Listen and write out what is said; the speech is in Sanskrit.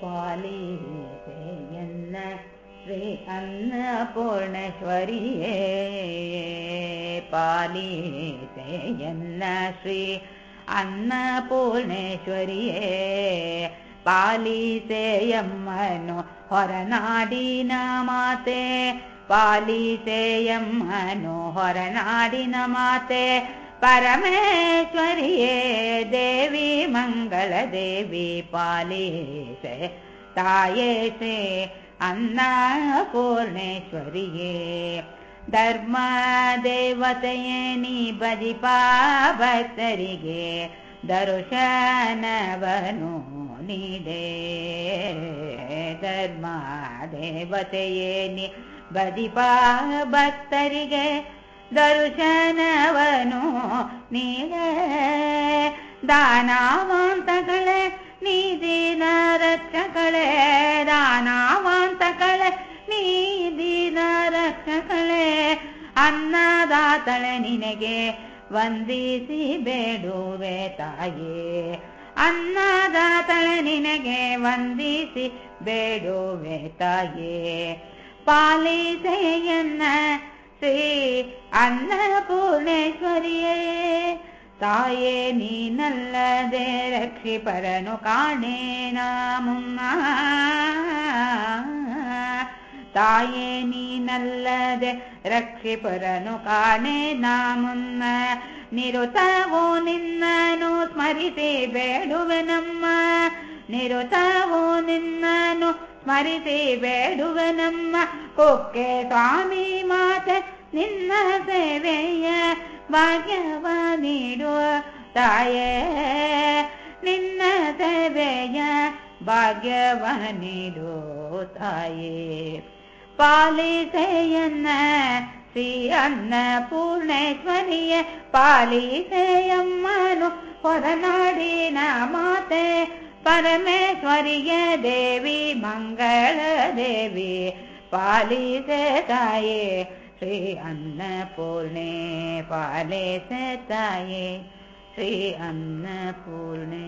ಪಾಲಿಸೆಯನ್ನ ಶ್ರೀ ಅನ್ನಪೂರ್ಣೇಶ್ವರಿಯೇ ಪಾಲಿಸೆಯನ್ನ ಶ್ರೀ ಅನ್ನಪೂರ್ಣೇಶ್ವರಿಯೇ ಪಾಲಿಸೆಯಮ್ಮನು ಹೊರನಾಡಿನ ಮಾತೆ ಪಾಲಿಸೆಯಮ್ಮನು ಹೊರನಾಡಿನ ಮಾತೆ ಪರಮೇಶ್ವರಿಯೇ ದೇವಿ ಮಂಗಳ ದೇವಿ ಪಾಲಿಸೆ ತಾಯೇಸೆ ಅನ್ನಪೂರ್ಣೇಶ್ವರಿಯೇ ಧರ್ಮ ದೇವತೆಯೇ ನೀ ಬಜಿಪಾ ಭಕ್ತರಿಗೆ ದರ್ಶನವನು ನೀಡೇ ಧರ್ಮ ದೇವತೆಯೇ ನೀ ಬಜಿಪಾ ಭಕ್ತರಿಗೆ ದರ್ಶನವನು ನೀಡೇ ದಾನವಂತಗಳೇ ನೀದಿನ ರಕ್ಷಕಳೆ ದಾನವಂತಗಳೇ ನೀದಿನ ರಕ್ಷಕಳೆ ಅನ್ನದಾತಳೆ ನಿನಗೆ ವಂದಿಸಿ ಬೇಡುವೆ ತಾಯೇ. ಅನ್ನದಾತಳೆ ನಿನಗೆ ವಂದಿಸಿ ಬೇಡುವೆ ತಾಯೇ. ಪಾಲಿಸೆಯನ್ನ ಶ್ರೀ ಅನ್ನಪೂರ್ಣೇಶ್ವರಿಯೇ ತಾಯೇ ನೀನಲ್ಲದೆ ರಕ್ಷಿಪರನು ಕಾಣೇನ ಮುನ್ನ ತಾಯೇ ನೀನಲ್ಲದೆ ರಕ್ಷಿಪರನು ಕಾಣೇನ ಮುನ್ನ ನಿರುತವೋ ನಿನ್ನನು ಸ್ಮರಿಸಿ ಬೇಡುವೆ ನಮ್ಮ ನಿರುತವೋ ನಿನ್ನನು ಸ್ಮರಿಸಿ ಬೇಡುವೆ ನಮ್ಮ ಕೊಕ್ಕೆ ಸ್ವಾಮಿ ಮಾತೆ ನಿನ್ನ ಸೇವೆಯ ಭಾಗ್ಯವ ನೀಡುವ ತಾಯೇ ನಿನ್ನ ಸೇವೆಯ ಭಾಗ್ಯವ ನೀಡು ತಾಯೇ ಪಾಲಿಸೆಯನ್ನ ಶ್ರೀ ಅನ್ನ ಪೂರ್ಣೇಶ್ವರಿಯ ಪಾಲಿಸೆಯಮ್ಮನು ಹೊರನಾಡಿನ ಮಾತೆ ಪರಮೇಶ್ವರಿಯ ದೇವಿ ಮಂಗಳ ದೇವಿ ಪಾಲಿಸೆ ತಾಯೇ ಶ್ರೀ ಅನ್ನಪೂರ್ಣೆ ಪಾಲಿಸೆ ತಾಯೇ ಶ್ರೀ ಅನ್ನಪೂರ್ಣೆ